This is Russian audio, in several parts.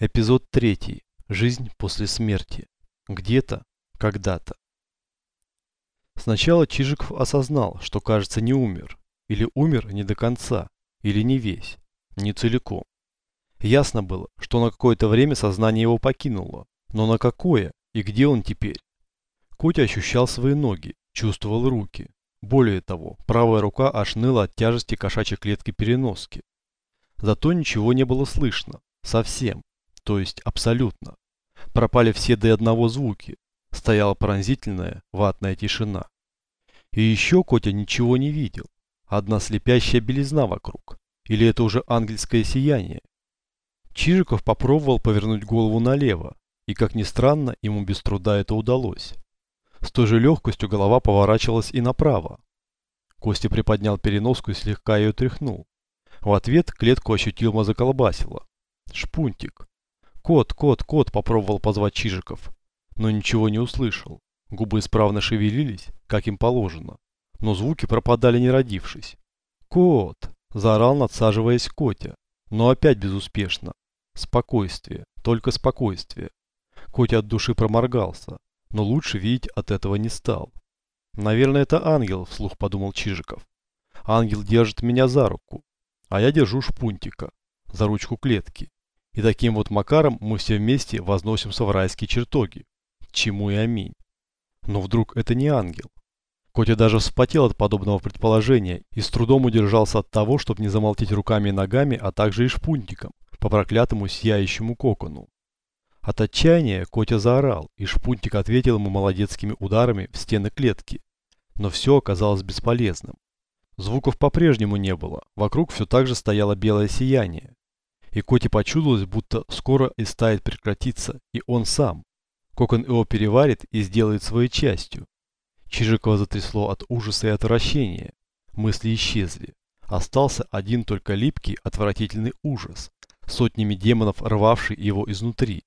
Эпизод 3. Жизнь после смерти. Где-то, когда-то. Сначала Чижиков осознал, что, кажется, не умер. Или умер не до конца. Или не весь. Не целиком. Ясно было, что на какое-то время сознание его покинуло. Но на какое и где он теперь? Котя ощущал свои ноги, чувствовал руки. Более того, правая рука аж ныла от тяжести кошачьей клетки переноски. Зато ничего не было слышно. Совсем то есть абсолютно. Пропали все до одного звуки. Стояла пронзительная ватная тишина. И еще Котя ничего не видел. Одна слепящая белизна вокруг. Или это уже ангельское сияние? Чижиков попробовал повернуть голову налево, и, как ни странно, ему без труда это удалось. С той же легкостью голова поворачивалась и направо. Костя приподнял переноску и слегка ее тряхнул. В ответ клетку ощутимо заколбасило. Шпунтик. «Кот, кот, кот!» – попробовал позвать Чижиков, но ничего не услышал. Губы исправно шевелились, как им положено, но звуки пропадали не родившись. «Кот!» – заорал, надсаживаясь Котя, но опять безуспешно. Спокойствие, только спокойствие. Котя от души проморгался, но лучше видеть от этого не стал. «Наверное, это ангел», – вслух подумал Чижиков. «Ангел держит меня за руку, а я держу шпунтика, за ручку клетки. И таким вот макаром мы все вместе возносимся в райские чертоги. Чему и аминь. Но вдруг это не ангел. Котя даже вспотел от подобного предположения и с трудом удержался от того, чтобы не замолтить руками и ногами, а также и шпунтиком, по проклятому сияющему кокону. От отчаяния Котя заорал, и шпунтик ответил ему молодецкими ударами в стены клетки. Но все оказалось бесполезным. Звуков по-прежнему не было, вокруг все так же стояло белое сияние и Коте почудилось, будто скоро и стает прекратиться, и он сам. Кокон его переварит и сделает своей частью. Чижикова затрясло от ужаса и отвращения. Мысли исчезли. Остался один только липкий, отвратительный ужас, сотнями демонов рвавший его изнутри.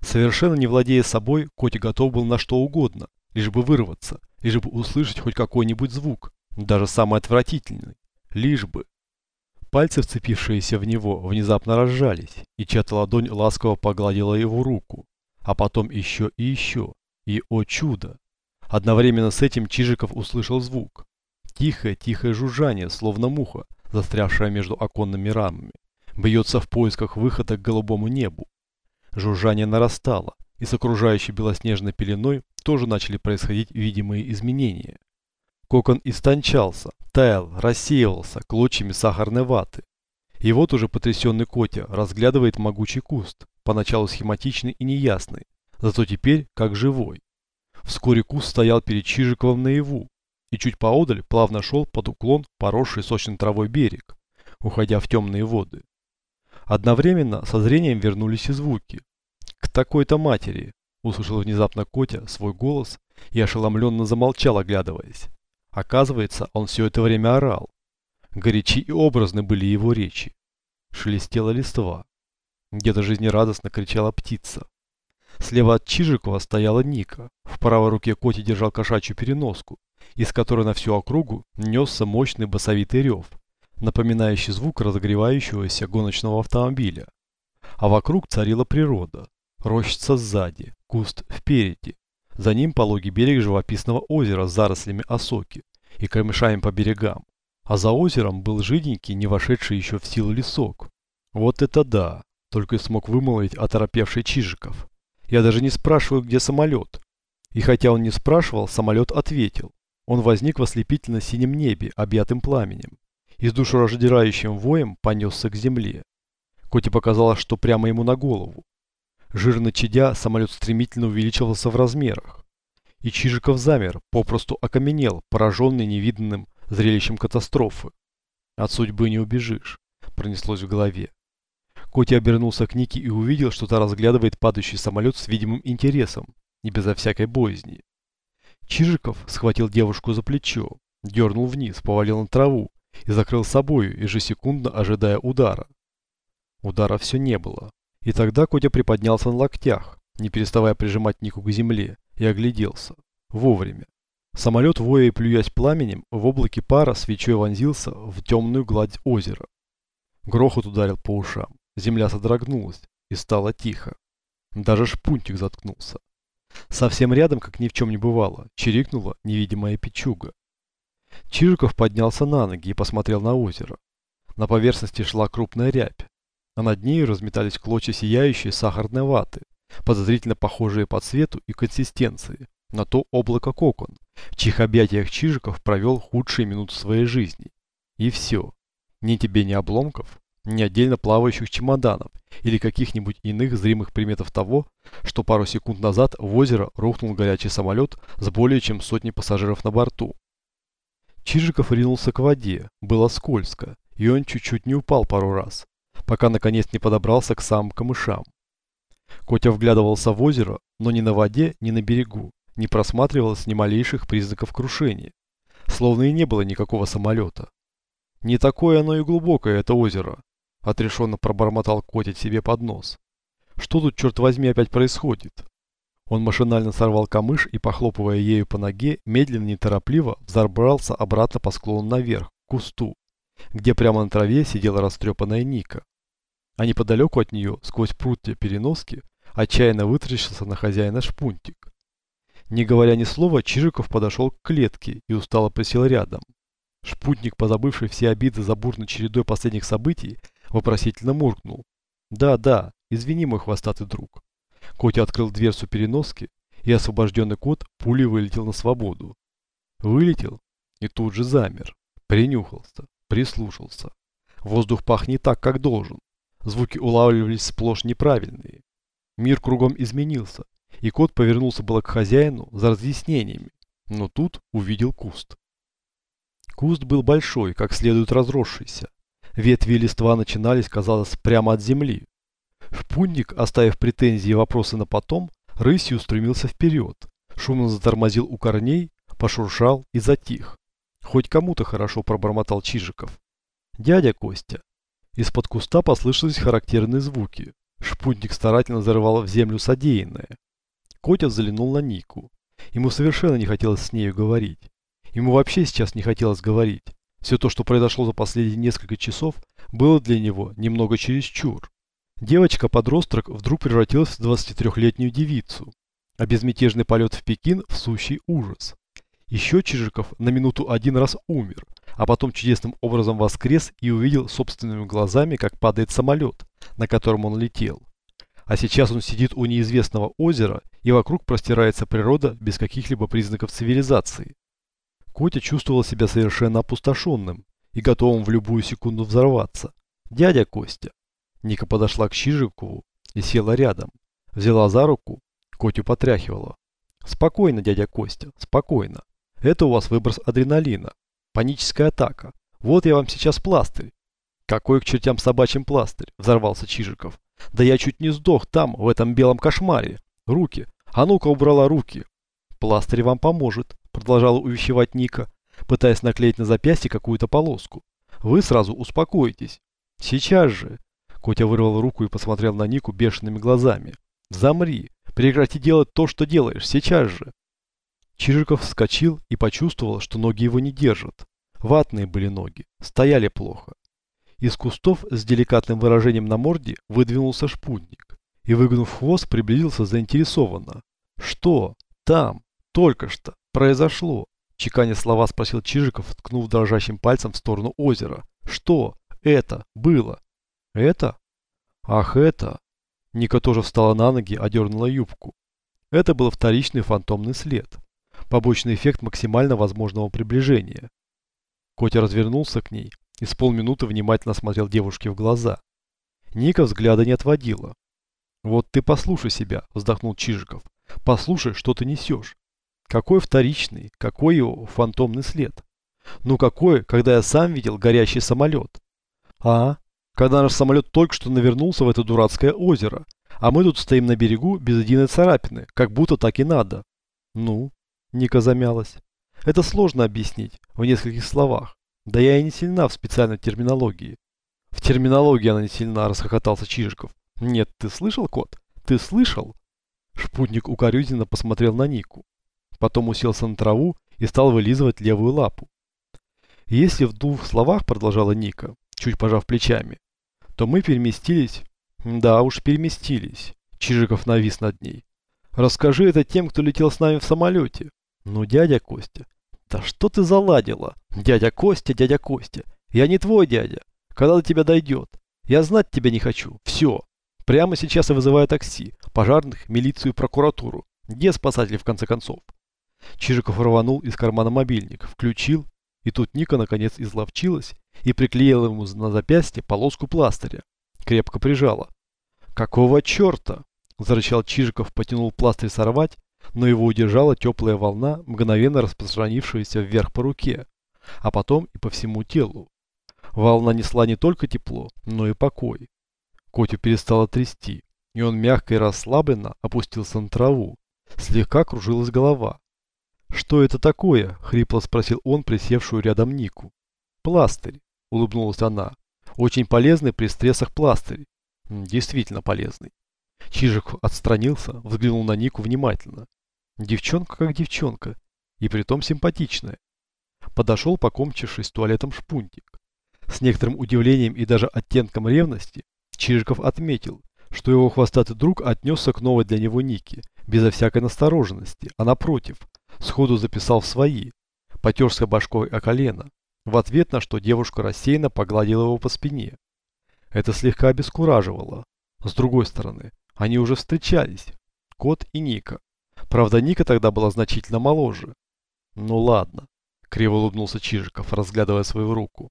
Совершенно не владея собой, Котя готов был на что угодно, лишь бы вырваться, лишь бы услышать хоть какой-нибудь звук, даже самый отвратительный, лишь бы. Пальцы, вцепившиеся в него, внезапно разжались, и чья-то ладонь ласково погладила его руку. А потом еще и еще. И, о чудо! Одновременно с этим Чижиков услышал звук. Тихое-тихое жужжание, словно муха, застрявшая между оконными рамами, бьется в поисках выхода к голубому небу. Жужжание нарастало, и с окружающей белоснежной пеленой тоже начали происходить видимые изменения. Кокон истончался, таял, рассеивался клочьями сахарной ваты. И вот уже потрясенный Котя разглядывает могучий куст, поначалу схематичный и неясный, зато теперь как живой. Вскоре куст стоял перед Чижиковым наяву, и чуть поодаль плавно шел под уклон поросший сочной травой берег, уходя в темные воды. Одновременно со зрением вернулись и звуки. «К такой-то матери!» – услышал внезапно Котя свой голос и ошеломленно замолчал, оглядываясь. Оказывается, он все это время орал. Горячи и образны были его речи. Шелестела листва. Где-то жизнерадостно кричала птица. Слева от Чижикова стояла Ника. В правой руке Коти держал кошачью переноску, из которой на всю округу несся мощный басовитый рев, напоминающий звук разогревающегося гоночного автомобиля. А вокруг царила природа. Рощица сзади, куст впереди, за ним пологий берег живописного озера с зарослями осоки и камышами по берегам. А за озером был жиденький, не вошедший еще в силу лесок. Вот это да, только и смог вымолвить оторопевший Чижиков. Я даже не спрашиваю, где самолет. И хотя он не спрашивал, самолет ответил. Он возник в ослепительно синем небе, объятым пламенем. И с душераздирающим воем понесся к земле. Коте показалось, что прямо ему на голову. Жирно чадя, самолет стремительно увеличивался в размерах. И Чижиков замер, попросту окаменел, пораженный невиданным зрелищем катастрофы. От судьбы не убежишь, пронеслось в голове. Коти обернулся к Нике и увидел, что та разглядывает падающий самолет с видимым интересом, не безо всякой боязни. Чижиков схватил девушку за плечо, дернул вниз, повалил на траву и закрыл собою, ежесекундно ожидая удара. Удара все не было. И тогда Котя приподнялся на локтях, не переставая прижимать Нику к земле, и огляделся. Вовремя. Самолет, воя и плюясь пламенем, в облаке пара свечой вонзился в темную гладь озера. Грохот ударил по ушам. Земля содрогнулась, и стало тихо. Даже шпунтик заткнулся. Совсем рядом, как ни в чем не бывало, чирикнула невидимая печуга. Чижиков поднялся на ноги и посмотрел на озеро. На поверхности шла крупная рябь, а над ней разметались клочья сияющей сахарной ваты, подозрительно похожие по цвету и консистенции на то облако кокон, в чьих объятиях Чижиков провел худшие минуты своей жизни. И все. Ни тебе ни обломков, ни отдельно плавающих чемоданов или каких-нибудь иных зримых приметов того, что пару секунд назад в озеро рухнул горячий самолет с более чем сотней пассажиров на борту. Чижиков ринулся к воде, было скользко, и он чуть-чуть не упал пару раз, пока наконец не подобрался к самым камышам. Котя вглядывался в озеро, но ни на воде, ни на берегу не просматривалось ни малейших признаков крушения, словно и не было никакого самолета. Не такое оно и глубокое это озеро, отрешенно пробормотал Котя себе под нос. Что тут, черт возьми, опять происходит? Он машинально сорвал камыш и, похлопывая ею по ноге, медленно и неторопливо взобрался обратно по склону наверх, к кусту, где прямо на траве сидела растрепанная Ника. А неподалеку от нее, сквозь прутья переноски, отчаянно вытрящился на хозяина шпунтик. Не говоря ни слова, Чижиков подошел к клетке и устало присел рядом. Шпутник, позабывший все обиды за бурной чередой последних событий, вопросительно муркнул. «Да, да, извини, мой хвостатый друг». Котя открыл дверцу переноски, и освобожденный кот пулей вылетел на свободу. Вылетел и тут же замер, принюхался, прислушался. Воздух пах не так, как должен. Звуки улавливались сплошь неправильные. Мир кругом изменился, и кот повернулся было к хозяину за разъяснениями, но тут увидел куст. Куст был большой, как следует разросшийся. Ветви и листва начинались, казалось, прямо от земли. Шпунник, оставив претензии и вопросы на потом, рысью устремился вперед, шумно затормозил у корней, пошуршал и затих. Хоть кому-то хорошо пробормотал Чижиков. «Дядя Костя!» Из-под куста послышались характерные звуки. Шпунник старательно зарывал в землю содеянное. Котя взглянул на Нику. Ему совершенно не хотелось с нею говорить. Ему вообще сейчас не хотелось говорить. Все то, что произошло за последние несколько часов, было для него немного чересчур. Девочка-подросток вдруг превратилась в 23-летнюю девицу, а безмятежный полет в Пекин в сущий ужас. Еще Чижиков на минуту один раз умер, а потом чудесным образом воскрес и увидел собственными глазами, как падает самолет, на котором он летел. А сейчас он сидит у неизвестного озера, и вокруг простирается природа без каких-либо признаков цивилизации. Котя чувствовал себя совершенно опустошенным и готовым в любую секунду взорваться. «Дядя Костя!» Ника подошла к Чижикову и села рядом. Взяла за руку, Котю потряхивала. «Спокойно, дядя Костя, спокойно. Это у вас выброс адреналина. Паническая атака. Вот я вам сейчас пластырь». «Какой к чертям собачьим пластырь?» – взорвался Чижиков. «Да я чуть не сдох там, в этом белом кошмаре. Руки. А ну-ка убрала руки». «Пластырь вам поможет», продолжала увещевать Ника, пытаясь наклеить на запястье какую-то полоску. Вы сразу успокойтесь. Сейчас же. Котя вырвал руку и посмотрел на Нику бешеными глазами. Замри. Прекрати делать то, что делаешь. Сейчас же. Чижиков вскочил и почувствовал, что ноги его не держат. Ватные были ноги. Стояли плохо. Из кустов с деликатным выражением на морде выдвинулся шпутник и, выгнув хвост, приблизился заинтересованно. «Что? Там? Только что? произошло?» Чеканя слова спросил Чижиков, ткнув дрожащим пальцем в сторону озера. «Что это было?» «Это?» «Ах, это!» Ника тоже встала на ноги, одернула юбку. Это был вторичный фантомный след. Побочный эффект максимально возможного приближения. Котя развернулся к ней и с полминуты внимательно смотрел девушке в глаза. Ника взгляда не отводила. «Вот ты послушай себя», – вздохнул Чижиков. «Послушай, что ты несешь. Какой вторичный, какой его фантомный след? Ну какой, когда я сам видел горящий самолет? А, когда наш самолет только что навернулся в это дурацкое озеро, а мы тут стоим на берегу без единой царапины, как будто так и надо. Ну, Ника замялась. Это сложно объяснить в нескольких словах. Да я и не сильна в специальной терминологии. В терминологии она не сильна, расхохотался Чижиков. Нет, ты слышал, кот? Ты слышал? Шпутник укоризненно посмотрел на Нику потом уселся на траву и стал вылизывать левую лапу. Если в двух словах, продолжала Ника, чуть пожав плечами, то мы переместились Да уж, переместились. Чижиков навис над ней. Расскажи это тем, кто летел с нами в самолете. Ну, дядя Костя. Да что ты заладила? Дядя Костя, дядя Костя. Я не твой дядя. Когда до тебя дойдет? Я знать тебя не хочу. Все. Прямо сейчас я вызываю такси, пожарных, милицию и прокуратуру. Где спасатели в конце концов? Чижиков рванул из кармана мобильник, включил, и тут Ника наконец изловчилась и приклеила ему на запястье полоску пластыря. Крепко прижала. «Какого черта?» – зарычал Чижиков, потянул пластырь сорвать, но его удержала теплая волна, мгновенно распространившаяся вверх по руке, а потом и по всему телу. Волна несла не только тепло, но и покой. Котю перестало трясти, и он мягко и расслабленно опустился на траву. Слегка кружилась голова. «Что это такое?» – хрипло спросил он, присевшую рядом Нику. «Пластырь», – улыбнулась она. «Очень полезный при стрессах пластырь. Действительно полезный». Чижик отстранился, взглянул на Нику внимательно. Девчонка как девчонка, и притом симпатичная. Подошел, покомчившись туалетом шпунтик. С некоторым удивлением и даже оттенком ревности Чижиков отметил, что его хвостатый друг отнесся к новой для него Нике, безо всякой настороженности, а напротив, сходу записал в свои, потерся башкой о колено, в ответ на что девушка рассеянно погладила его по спине. Это слегка обескураживало. С другой стороны, они уже встречались, Кот и Ника. Правда, Ника тогда была значительно моложе. Ну ладно, криво улыбнулся Чижиков, разглядывая свою руку.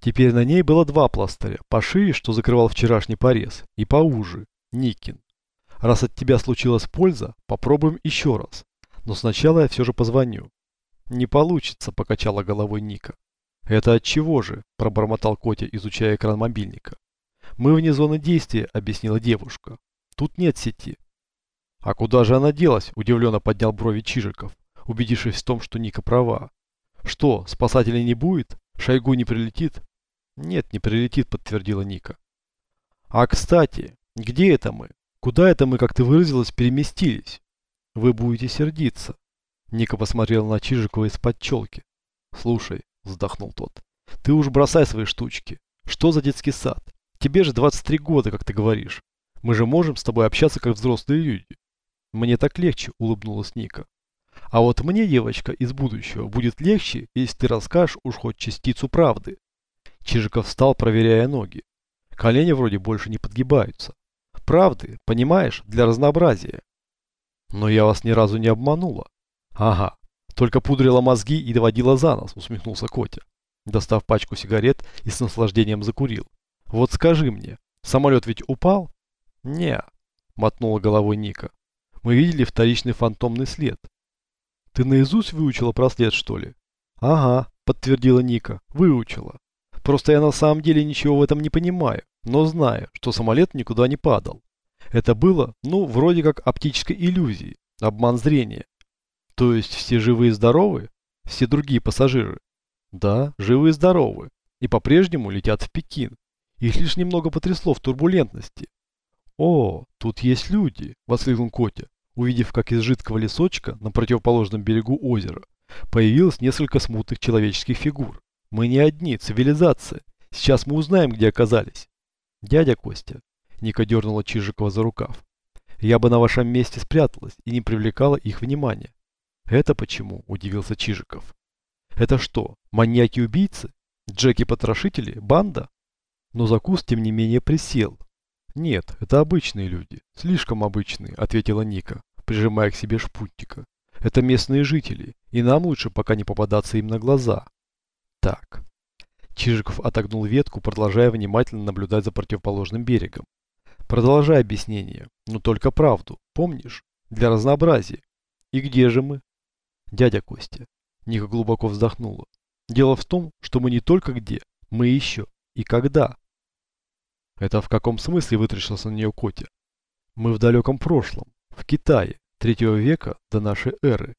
Теперь на ней было два пластыря, пошире, что закрывал вчерашний порез, и поуже, Никин. Раз от тебя случилась польза, попробуем еще раз. Но сначала я все же позвоню. Не получится, покачала головой Ника. Это от чего же? Пробормотал Котя, изучая экран мобильника. Мы вне зоны действия, объяснила девушка. Тут нет сети. А куда же она делась? Удивленно поднял брови Чижиков, убедившись в том, что Ника права. Что, спасателей не будет? Шойгу не прилетит? Нет, не прилетит, подтвердила Ника. А кстати, где это мы? Куда это мы, как ты выразилась, переместились? Вы будете сердиться. Ника посмотрела на Чижикова из-под челки. Слушай, вздохнул тот, ты уж бросай свои штучки. Что за детский сад? Тебе же 23 года, как ты говоришь. Мы же можем с тобой общаться как взрослые люди. Мне так легче, улыбнулась Ника. А вот мне, девочка, из будущего будет легче, если ты расскажешь уж хоть частицу правды. Чижиков встал, проверяя ноги. Колени вроде больше не подгибаются. Правды, понимаешь, для разнообразия. Но я вас ни разу не обманула. Ага, только пудрила мозги и доводила за нос, усмехнулся Котя. Достав пачку сигарет и с наслаждением закурил. Вот скажи мне, самолет ведь упал? Не, мотнула головой Ника. Мы видели вторичный фантомный след. Ты наизусть выучила про след, что ли? Ага, подтвердила Ника, выучила. Просто я на самом деле ничего в этом не понимаю, но знаю, что самолет никуда не падал. Это было, ну, вроде как оптической иллюзии, обман зрения. То есть все живые и здоровы? Все другие пассажиры? Да, живые и здоровы. И по-прежнему летят в Пекин. Их лишь немного потрясло в турбулентности. О, тут есть люди, воскликнул Котя, увидев, как из жидкого лесочка на противоположном берегу озера появилось несколько смутных человеческих фигур. Мы не одни, цивилизация. Сейчас мы узнаем, где оказались. Дядя Костя. Ника дернула Чижикова за рукав. Я бы на вашем месте спряталась и не привлекала их внимания. Это почему? Удивился Чижиков. Это что, маньяки-убийцы? Джеки-потрошители? Банда? Но закус, тем не менее, присел. Нет, это обычные люди. Слишком обычные, ответила Ника, прижимая к себе шпутника. Это местные жители, и нам лучше пока не попадаться им на глаза. Так. Чижиков отогнул ветку, продолжая внимательно наблюдать за противоположным берегом. Продолжай объяснение, но только правду, помнишь? Для разнообразия. И где же мы? Дядя Костя. Ника глубоко вздохнула. Дело в том, что мы не только где, мы еще и когда. Это в каком смысле вытрящился на нее Котя? Мы в далеком прошлом, в Китае, третьего века до нашей эры.